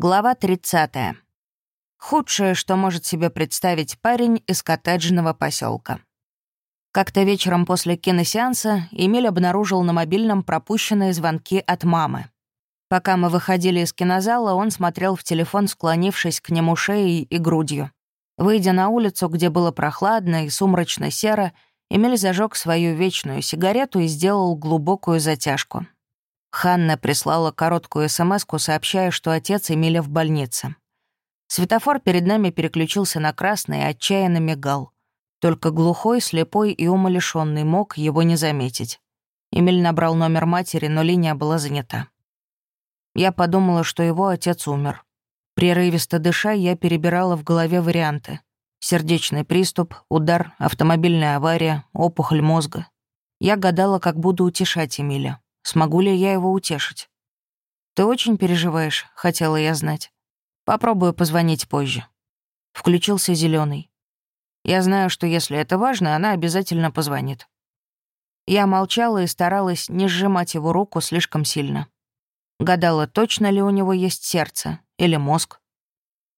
Глава 30. Худшее, что может себе представить парень из коттеджного поселка. Как-то вечером после киносеанса Эмиль обнаружил на мобильном пропущенные звонки от мамы. Пока мы выходили из кинозала, он смотрел в телефон, склонившись к нему шеей и грудью. Выйдя на улицу, где было прохладно и сумрачно серо, Эмиль зажег свою вечную сигарету и сделал глубокую затяжку. Ханна прислала короткую смс сообщая, что отец Эмиля в больнице. Светофор перед нами переключился на красный и отчаянно мигал. Только глухой, слепой и умалишенный мог его не заметить. Эмиль набрал номер матери, но линия была занята. Я подумала, что его отец умер. Прерывисто дыша, я перебирала в голове варианты. Сердечный приступ, удар, автомобильная авария, опухоль мозга. Я гадала, как буду утешать Эмиля. Смогу ли я его утешить? Ты очень переживаешь, хотела я знать. Попробую позвонить позже. Включился зеленый. Я знаю, что если это важно, она обязательно позвонит. Я молчала и старалась не сжимать его руку слишком сильно. Гадала, точно ли у него есть сердце или мозг.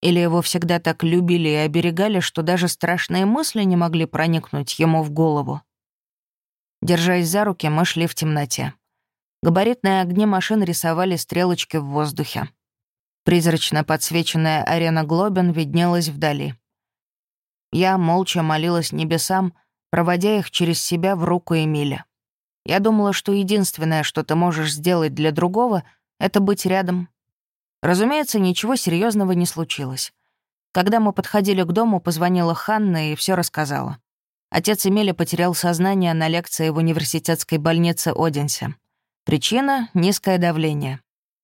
Или его всегда так любили и оберегали, что даже страшные мысли не могли проникнуть ему в голову. Держась за руки, мы шли в темноте. Габаритные огни машин рисовали стрелочки в воздухе. Призрачно подсвеченная арена Глобин виднелась вдали. Я молча молилась небесам, проводя их через себя в руку Эмиля. Я думала, что единственное, что ты можешь сделать для другого, это быть рядом. Разумеется, ничего серьезного не случилось. Когда мы подходили к дому, позвонила Ханна и все рассказала. Отец Эмиля потерял сознание на лекции в университетской больнице Одинсе. Причина — низкое давление.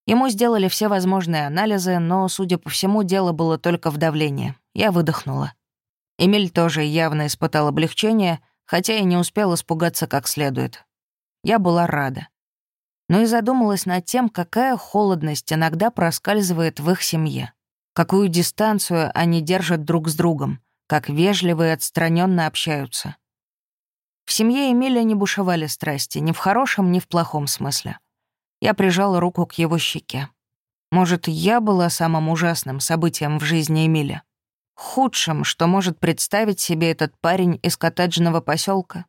Ему сделали все возможные анализы, но, судя по всему, дело было только в давлении. Я выдохнула. Эмиль тоже явно испытал облегчение, хотя и не успел испугаться как следует. Я была рада. Но и задумалась над тем, какая холодность иногда проскальзывает в их семье. Какую дистанцию они держат друг с другом, как вежливо и отстраненно общаются. В семье Эмиля не бушевали страсти, ни в хорошем, ни в плохом смысле. Я прижала руку к его щеке. Может, я была самым ужасным событием в жизни Эмиля? Худшим, что может представить себе этот парень из коттеджного поселка?